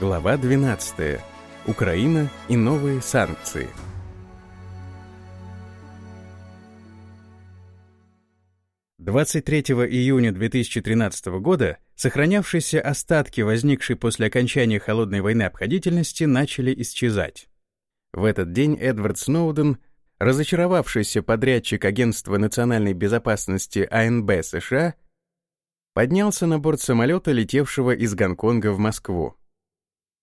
Глава 12. Украина и новые санкции. Двадцать третьего июня 2013 года сохранявшиеся остатки возникшей после окончания Холодной войны обходительности начали исчезать. В этот день Эдвард Сноуден, разочаровавшийся подрядчик Агентства национальной безопасности АНБ США, поднялся на борт самолета, летевшего из Гонконга в Москву.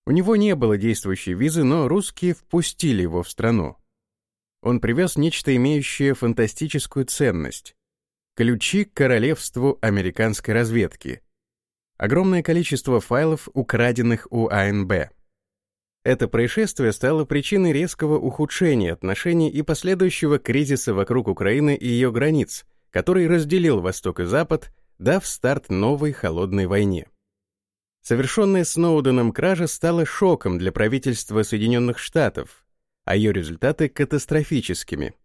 У него не было действующей визы, но русские впустили его в страну. Он привез нечто имеющее фантастическую ценность — ключи к королевству американской разведки. Огромное количество файлов, украденных у АНБ. Это происшествие стало причиной резкого ухудшения отношений и последующего кризиса вокруг Украины и ее границ, который разделил Восток и Запад, дав старт новой холодной войне. Совершенная Сноуденом кража стала шоком для правительства Соединенных Штатов, а ее результаты — катастрофическими.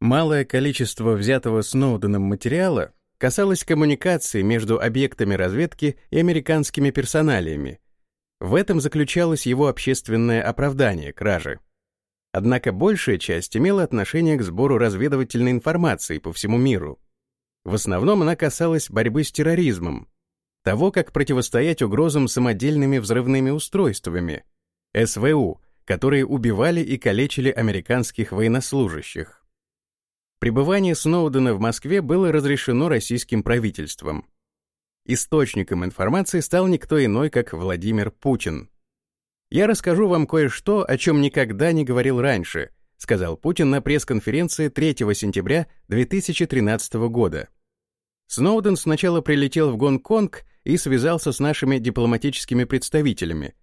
Малое количество взятого Сноуденом материала касалось коммуникации между объектами разведки и американскими персоналиями. В этом заключалось его общественное оправдание кражи. Однако большая часть имела отношение к сбору разведывательной информации по всему миру. В основном она касалась борьбы с терроризмом, того, как противостоять угрозам самодельными взрывными устройствами, СВУ, которые убивали и калечили американских военнослужащих. Пребывание Сноудена в Москве было разрешено российским правительством. Источником информации стал никто иной, как Владимир Путин. «Я расскажу вам кое-что, о чем никогда не говорил раньше», сказал Путин на пресс-конференции 3 сентября 2013 года. Сноуден сначала прилетел в Гонконг и связался с нашими дипломатическими представителями,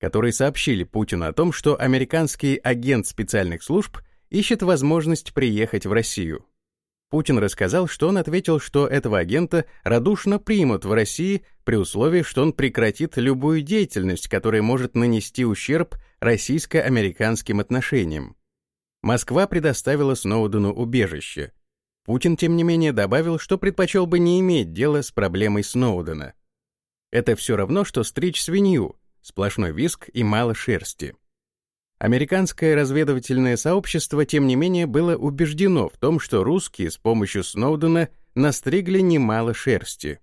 которые сообщили Путину о том, что американский агент специальных служб ищет возможность приехать в Россию. Путин рассказал, что он ответил, что этого агента радушно примут в России при условии, что он прекратит любую деятельность, которая может нанести ущерб российско-американским отношениям. Москва предоставила Сноудену убежище — Путин, тем не менее, добавил, что предпочел бы не иметь дела с проблемой Сноудена. Это все равно, что стричь свинью, сплошной виск и мало шерсти. Американское разведывательное сообщество, тем не менее, было убеждено в том, что русские с помощью Сноудена настригли немало шерсти.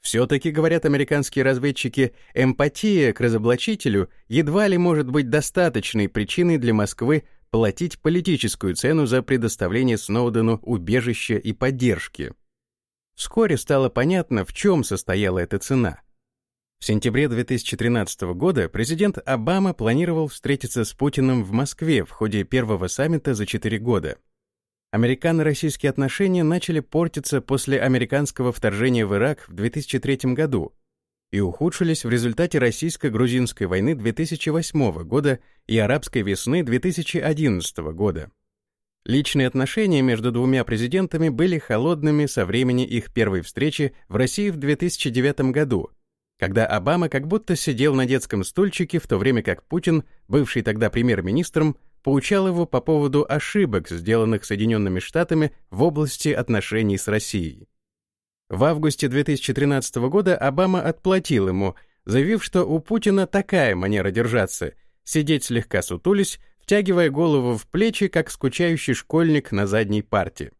Все-таки, говорят американские разведчики, эмпатия к разоблачителю едва ли может быть достаточной причиной для Москвы платить политическую цену за предоставление Сноудену убежища и поддержки. Вскоре стало понятно, в чем состояла эта цена. В сентябре 2013 года президент Обама планировал встретиться с Путиным в Москве в ходе первого саммита за четыре года. Американо-российские отношения начали портиться после американского вторжения в Ирак в 2003 году, и ухудшились в результате российско-грузинской войны 2008 года и арабской весны 2011 года. Личные отношения между двумя президентами были холодными со времени их первой встречи в России в 2009 году, когда Обама как будто сидел на детском стульчике, в то время как Путин, бывший тогда премьер-министром, поучал его по поводу ошибок, сделанных Соединенными Штатами в области отношений с Россией. В августе 2013 года Обама отплатил ему, заявив, что у Путина такая манера держаться — сидеть слегка сутулись, втягивая голову в плечи, как скучающий школьник на задней парте.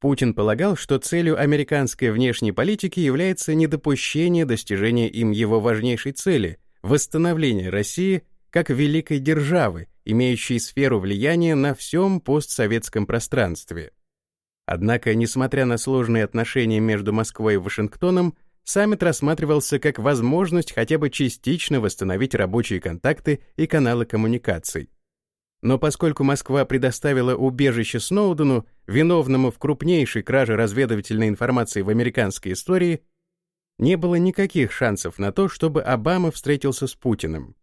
Путин полагал, что целью американской внешней политики является недопущение достижения им его важнейшей цели — восстановление России как великой державы, имеющей сферу влияния на всем постсоветском пространстве. Однако, несмотря на сложные отношения между Москвой и Вашингтоном, саммит рассматривался как возможность хотя бы частично восстановить рабочие контакты и каналы коммуникаций. Но поскольку Москва предоставила убежище Сноудену, виновному в крупнейшей краже разведывательной информации в американской истории, не было никаких шансов на то, чтобы Обама встретился с Путиным.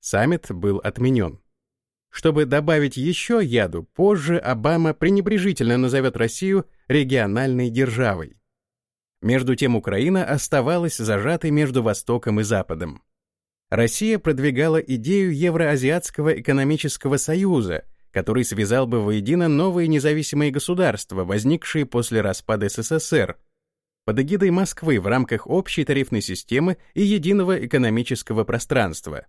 Саммит был отменен. Чтобы добавить еще яду, позже Обама пренебрежительно назовет Россию региональной державой. Между тем Украина оставалась зажатой между Востоком и Западом. Россия продвигала идею Евроазиатского экономического союза, который связал бы воедино новые независимые государства, возникшие после распада СССР, под эгидой Москвы в рамках общей тарифной системы и единого экономического пространства.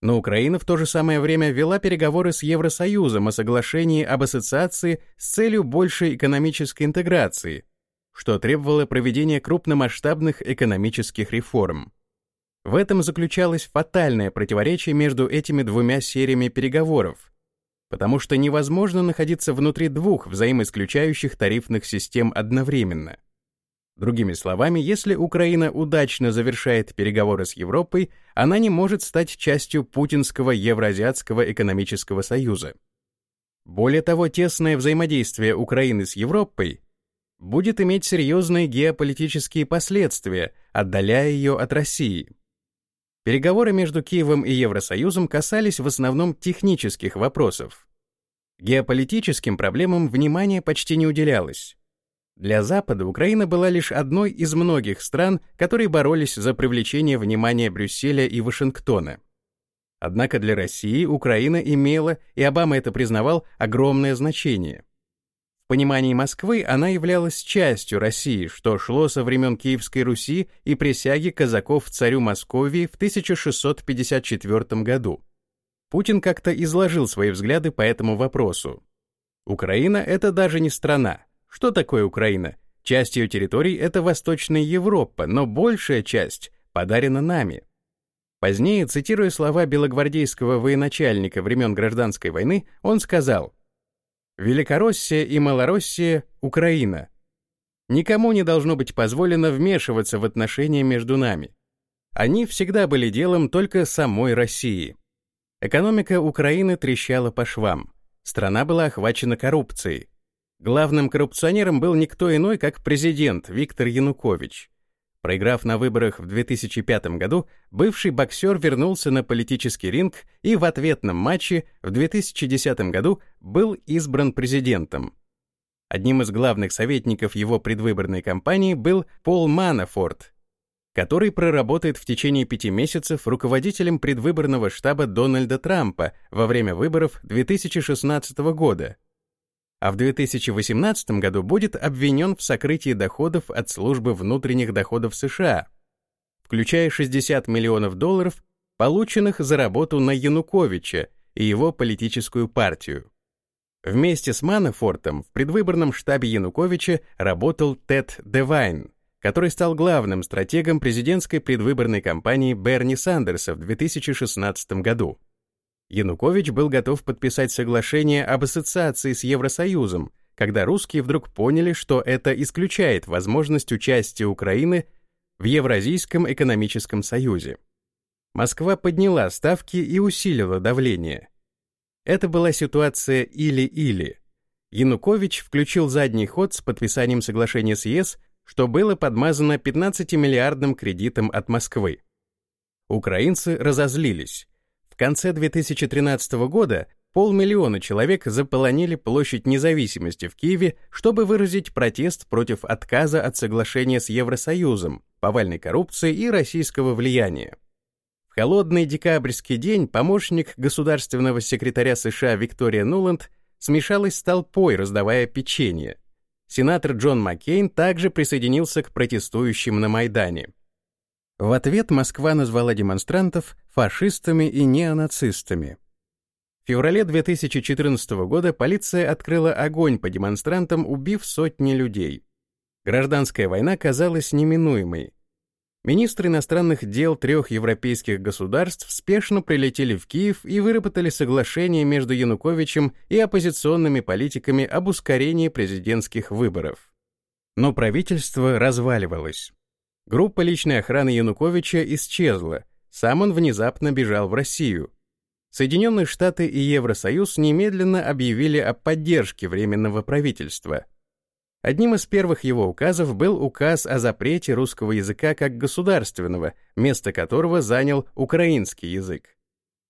Но Украина в то же самое время вела переговоры с Евросоюзом о соглашении об ассоциации с целью большей экономической интеграции, что требовало проведения крупномасштабных экономических реформ. В этом заключалось фатальное противоречие между этими двумя сериями переговоров, потому что невозможно находиться внутри двух взаимоисключающих тарифных систем одновременно. Другими словами, если Украина удачно завершает переговоры с Европой, она не может стать частью путинского Евроазиатского экономического союза. Более того, тесное взаимодействие Украины с Европой будет иметь серьезные геополитические последствия, отдаляя ее от России. Переговоры между Киевом и Евросоюзом касались в основном технических вопросов. Геополитическим проблемам внимания почти не уделялось. Для Запада Украина была лишь одной из многих стран, которые боролись за привлечение внимания Брюсселя и Вашингтона. Однако для России Украина имела, и Обама это признавал, огромное значение. В понимании Москвы она являлась частью России, что шло со времен Киевской Руси и присяги казаков царю Московии в 1654 году. Путин как-то изложил свои взгляды по этому вопросу. Украина — это даже не страна. Что такое Украина? Часть ее территорий — это Восточная Европа, но большая часть подарена нами. Позднее, цитируя слова белогвардейского военачальника времен Гражданской войны, он сказал Великороссия и Малороссия — Украина. Никому не должно быть позволено вмешиваться в отношения между нами. Они всегда были делом только самой России. Экономика Украины трещала по швам. Страна была охвачена коррупцией. Главным коррупционером был никто иной, как президент Виктор Янукович. Проиграв на выборах в 2005 году, бывший боксер вернулся на политический ринг и в ответном матче в 2010 году был избран президентом. Одним из главных советников его предвыборной кампании был Пол Манафорт, который проработает в течение пяти месяцев руководителем предвыборного штаба Дональда Трампа во время выборов 2016 года – а в 2018 году будет обвинен в сокрытии доходов от службы внутренних доходов США, включая 60 миллионов долларов, полученных за работу на Януковича и его политическую партию. Вместе с Манафортом в предвыборном штабе Януковича работал Тед Девайн, который стал главным стратегом президентской предвыборной кампании Берни Сандерса в 2016 году. Янукович был готов подписать соглашение об ассоциации с Евросоюзом, когда русские вдруг поняли, что это исключает возможность участия Украины в Евразийском экономическом союзе. Москва подняла ставки и усилила давление. Это была ситуация или-или. Янукович включил задний ход с подписанием соглашения с ЕС, что было подмазано 15-миллиардным кредитом от Москвы. Украинцы разозлились конце 2013 года полмиллиона человек заполонили площадь независимости в Киеве, чтобы выразить протест против отказа от соглашения с Евросоюзом, повальной коррупции и российского влияния. В холодный декабрьский день помощник государственного секретаря США Виктория Нуланд смешалась с толпой, раздавая печенье. Сенатор Джон Маккейн также присоединился к протестующим на Майдане. В ответ Москва назвала демонстрантов фашистами и неонацистами. В феврале 2014 года полиция открыла огонь по демонстрантам, убив сотни людей. Гражданская война казалась неминуемой. Министры иностранных дел трех европейских государств спешно прилетели в Киев и выработали соглашение между Януковичем и оппозиционными политиками об ускорении президентских выборов. Но правительство разваливалось. Группа личной охраны Януковича исчезла, сам он внезапно бежал в Россию. Соединенные Штаты и Евросоюз немедленно объявили о поддержке Временного правительства. Одним из первых его указов был указ о запрете русского языка как государственного, место которого занял украинский язык.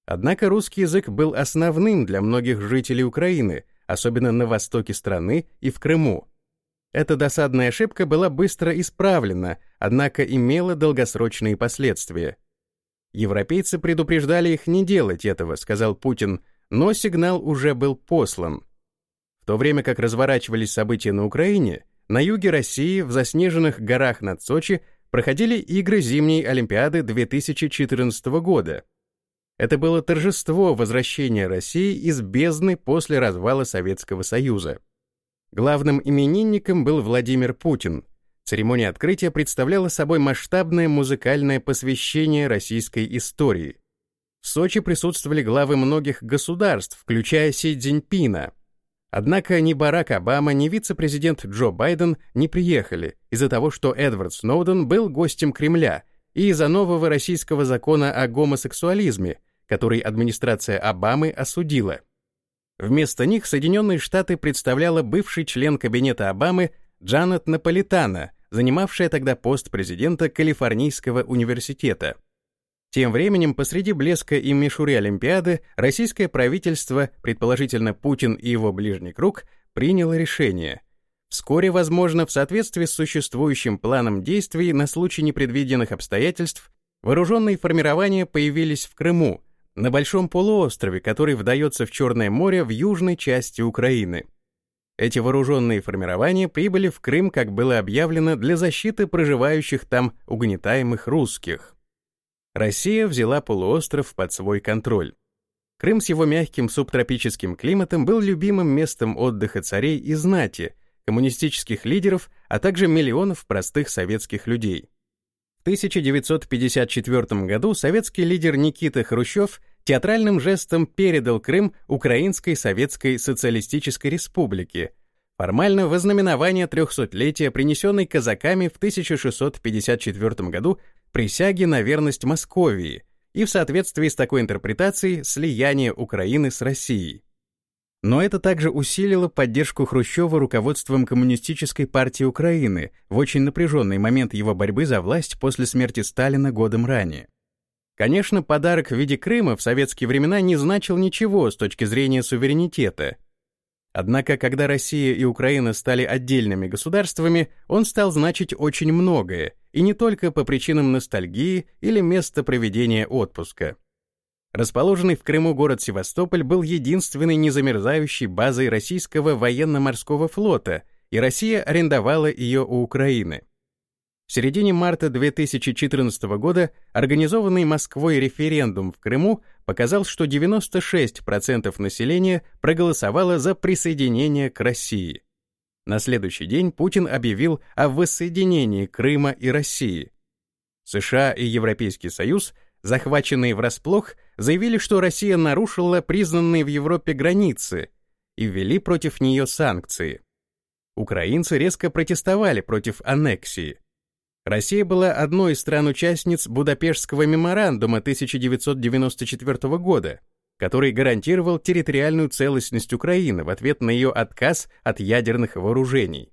Однако русский язык был основным для многих жителей Украины, особенно на востоке страны и в Крыму. Эта досадная ошибка была быстро исправлена, однако имела долгосрочные последствия. Европейцы предупреждали их не делать этого, сказал Путин, но сигнал уже был послан. В то время как разворачивались события на Украине, на юге России, в заснеженных горах над Сочи, проходили игры зимней Олимпиады 2014 года. Это было торжество возвращения России из бездны после развала Советского Союза. Главным именинником был Владимир Путин. Церемония открытия представляла собой масштабное музыкальное посвящение российской истории. В Сочи присутствовали главы многих государств, включая Си Цзиньпина. Однако ни Барак Обама, ни вице-президент Джо Байден не приехали из-за того, что Эдвард Сноуден был гостем Кремля и из-за нового российского закона о гомосексуализме, который администрация Обамы осудила. Вместо них Соединенные Штаты представляла бывший член кабинета Обамы Джанет Наполитана, занимавшая тогда пост президента Калифорнийского университета. Тем временем, посреди блеска и мишуры Олимпиады, российское правительство, предположительно Путин и его ближний круг, приняло решение. Вскоре, возможно, в соответствии с существующим планом действий на случай непредвиденных обстоятельств, вооруженные формирования появились в Крыму, на большом полуострове, который вдается в Черное море в южной части Украины. Эти вооруженные формирования прибыли в Крым, как было объявлено, для защиты проживающих там угнетаемых русских. Россия взяла полуостров под свой контроль. Крым с его мягким субтропическим климатом был любимым местом отдыха царей и знати, коммунистических лидеров, а также миллионов простых советских людей. В 1954 году советский лидер Никита Хрущев театральным жестом передал Крым Украинской Советской Социалистической Республике, формально вознаменование трехсотлетия, принесенной казаками в 1654 году присяги на верность Московии и в соответствии с такой интерпретацией слияние Украины с Россией. Но это также усилило поддержку Хрущева руководством Коммунистической партии Украины в очень напряженный момент его борьбы за власть после смерти Сталина годом ранее. Конечно, подарок в виде Крыма в советские времена не значил ничего с точки зрения суверенитета. Однако, когда Россия и Украина стали отдельными государствами, он стал значить очень многое, и не только по причинам ностальгии или места проведения отпуска. Расположенный в Крыму город Севастополь был единственной незамерзающей базой российского военно-морского флота, и Россия арендовала ее у Украины. В середине марта 2014 года организованный Москвой референдум в Крыму показал, что 96% населения проголосовало за присоединение к России. На следующий день Путин объявил о воссоединении Крыма и России. США и Европейский Союз, захваченные врасплох, заявили, что Россия нарушила признанные в Европе границы и ввели против нее санкции. Украинцы резко протестовали против аннексии. Россия была одной из стран-участниц Будапештского меморандума 1994 года, который гарантировал территориальную целостность Украины в ответ на ее отказ от ядерных вооружений.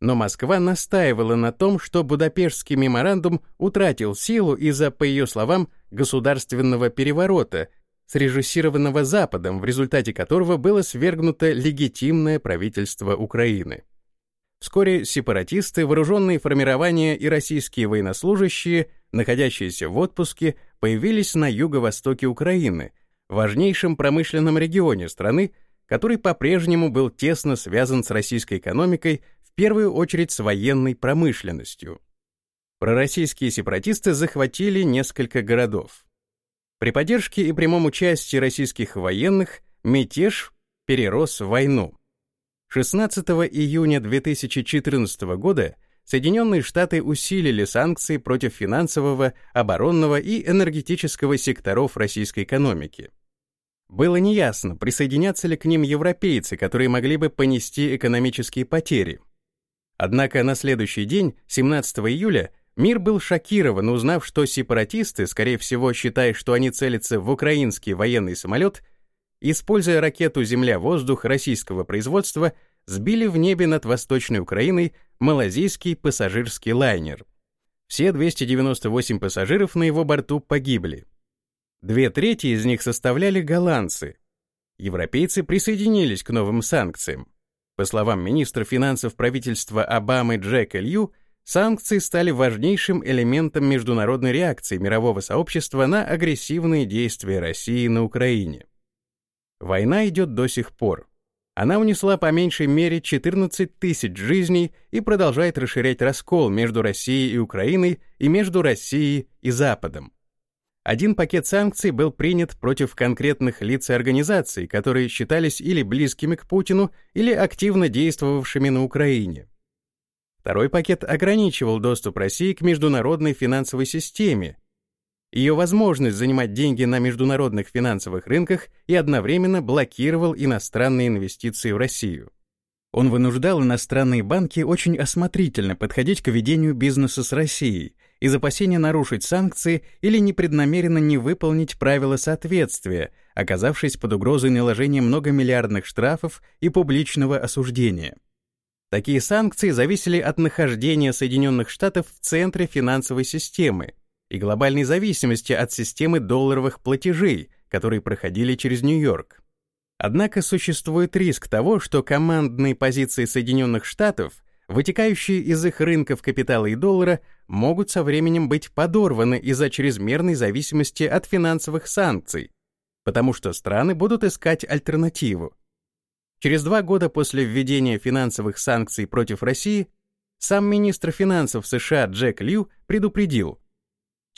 Но Москва настаивала на том, что Будапештский меморандум утратил силу из-за, по ее словам, государственного переворота, срежиссированного Западом, в результате которого было свергнуто легитимное правительство Украины. Вскоре сепаратисты, вооруженные формирования и российские военнослужащие, находящиеся в отпуске, появились на юго-востоке Украины, важнейшем промышленном регионе страны, который по-прежнему был тесно связан с российской экономикой, в первую очередь с военной промышленностью. Пророссийские сепаратисты захватили несколько городов. При поддержке и прямом участии российских военных мятеж перерос в войну. 16 июня 2014 года Соединенные Штаты усилили санкции против финансового, оборонного и энергетического секторов российской экономики. Было неясно, присоединятся ли к ним европейцы, которые могли бы понести экономические потери. Однако на следующий день, 17 июля, мир был шокирован, узнав, что сепаратисты, скорее всего считая, что они целятся в украинский военный самолет, используя ракету «Земля-воздух» российского производства, сбили в небе над Восточной Украиной малазийский пассажирский лайнер. Все 298 пассажиров на его борту погибли. Две трети из них составляли голландцы. Европейцы присоединились к новым санкциям. По словам министра финансов правительства Обамы Джека Лью, санкции стали важнейшим элементом международной реакции мирового сообщества на агрессивные действия России на Украине. Война идет до сих пор. она унесла по меньшей мере 14 тысяч жизней и продолжает расширять раскол между Россией и Украиной и между Россией и Западом. Один пакет санкций был принят против конкретных лиц и организаций, которые считались или близкими к Путину, или активно действовавшими на Украине. Второй пакет ограничивал доступ России к международной финансовой системе, ее возможность занимать деньги на международных финансовых рынках и одновременно блокировал иностранные инвестиции в Россию. Он вынуждал иностранные банки очень осмотрительно подходить к ведению бизнеса с Россией из опасения нарушить санкции или непреднамеренно не выполнить правила соответствия, оказавшись под угрозой наложения многомиллиардных штрафов и публичного осуждения. Такие санкции зависели от нахождения Соединенных Штатов в центре финансовой системы и глобальной зависимости от системы долларовых платежей, которые проходили через Нью-Йорк. Однако существует риск того, что командные позиции Соединенных Штатов, вытекающие из их рынков капитала и доллара, могут со временем быть подорваны из-за чрезмерной зависимости от финансовых санкций, потому что страны будут искать альтернативу. Через два года после введения финансовых санкций против России сам министр финансов США Джек Лью предупредил,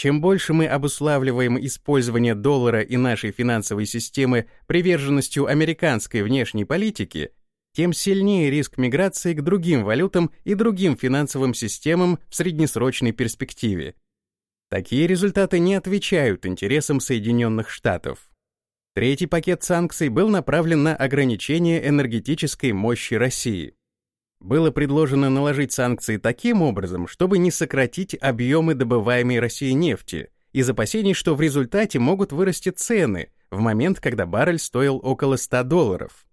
чем больше мы обуславливаем использование доллара и нашей финансовой системы приверженностью американской внешней политики, тем сильнее риск миграции к другим валютам и другим финансовым системам в среднесрочной перспективе. Такие результаты не отвечают интересам Соединенных Штатов. Третий пакет санкций был направлен на ограничение энергетической мощи России. Было предложено наложить санкции таким образом, чтобы не сократить объемы добываемой Россией нефти, из опасений, что в результате могут вырасти цены в момент, когда баррель стоил около 100 долларов.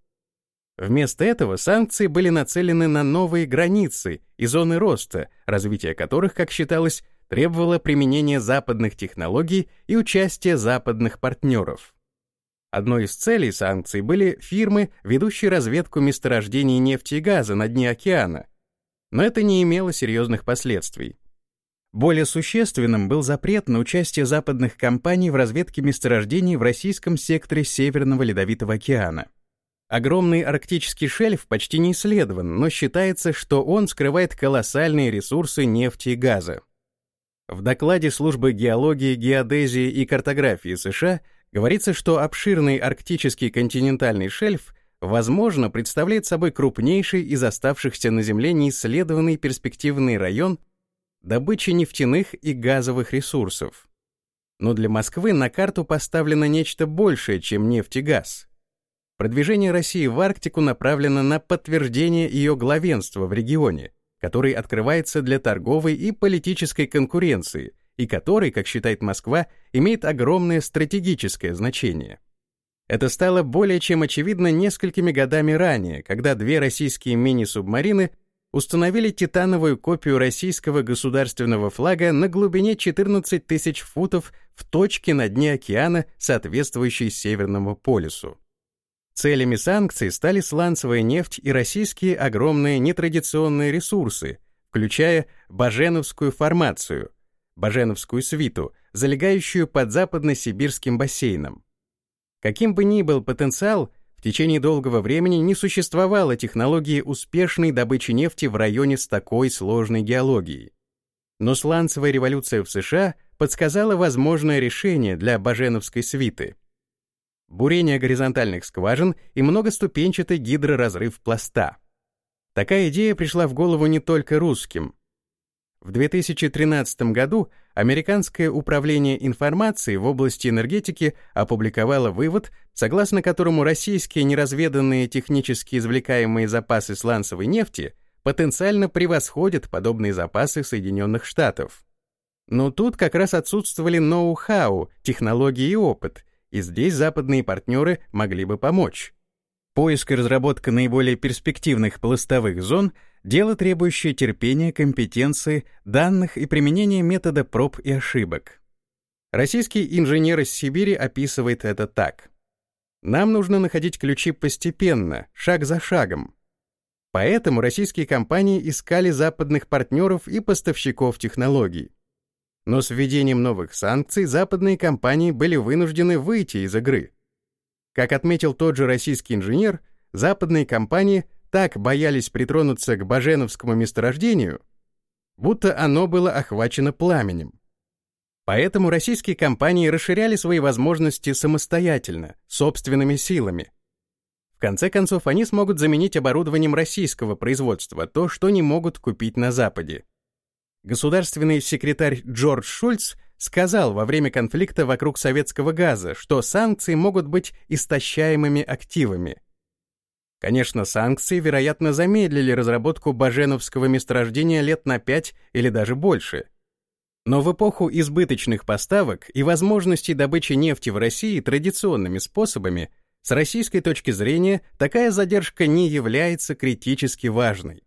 Вместо этого санкции были нацелены на новые границы и зоны роста, развитие которых, как считалось, требовало применения западных технологий и участия западных партнеров. Одной из целей санкций были фирмы, ведущие разведку месторождений нефти и газа на дне океана. Но это не имело серьезных последствий. Более существенным был запрет на участие западных компаний в разведке месторождений в российском секторе Северного Ледовитого океана. Огромный арктический шельф почти не исследован, но считается, что он скрывает колоссальные ресурсы нефти и газа. В докладе Службы геологии, геодезии и картографии США Говорится, что обширный арктический континентальный шельф, возможно, представляет собой крупнейший из оставшихся на Земле неисследованный перспективный район добычи нефтяных и газовых ресурсов. Но для Москвы на карту поставлено нечто большее, чем нефть и газ. Продвижение России в Арктику направлено на подтверждение ее главенства в регионе, который открывается для торговой и политической конкуренции – и который, как считает Москва, имеет огромное стратегическое значение. Это стало более чем очевидно несколькими годами ранее, когда две российские мини-субмарины установили титановую копию российского государственного флага на глубине 14 тысяч футов в точке на дне океана, соответствующей Северному полюсу. Целями санкций стали сланцевая нефть и российские огромные нетрадиционные ресурсы, включая Баженовскую формацию, Баженовскую свиту, залегающую под западно-сибирским бассейном. Каким бы ни был потенциал, в течение долгого времени не существовало технологии успешной добычи нефти в районе с такой сложной геологией. Но сланцевая революция в США подсказала возможное решение для Баженовской свиты. Бурение горизонтальных скважин и многоступенчатый гидроразрыв пласта. Такая идея пришла в голову не только русским. В 2013 году Американское управление информацией в области энергетики опубликовало вывод, согласно которому российские неразведанные технически извлекаемые запасы сланцевой нефти потенциально превосходят подобные запасы Соединенных Штатов. Но тут как раз отсутствовали ноу-хау, технологии и опыт, и здесь западные партнеры могли бы помочь. Поиск и разработка наиболее перспективных пластовых зон — дело, требующее терпения, компетенции, данных и применения метода проб и ошибок. Российский инженер из Сибири описывает это так. Нам нужно находить ключи постепенно, шаг за шагом. Поэтому российские компании искали западных партнеров и поставщиков технологий. Но с введением новых санкций западные компании были вынуждены выйти из игры — как отметил тот же российский инженер, западные компании так боялись притронуться к Баженовскому месторождению, будто оно было охвачено пламенем. Поэтому российские компании расширяли свои возможности самостоятельно, собственными силами. В конце концов, они смогут заменить оборудованием российского производства то, что не могут купить на Западе. Государственный секретарь Джордж Шульц сказал во время конфликта вокруг советского газа, что санкции могут быть истощаемыми активами. Конечно, санкции, вероятно, замедлили разработку баженовского месторождения лет на 5 или даже больше. Но в эпоху избыточных поставок и возможностей добычи нефти в России традиционными способами, с российской точки зрения, такая задержка не является критически важной.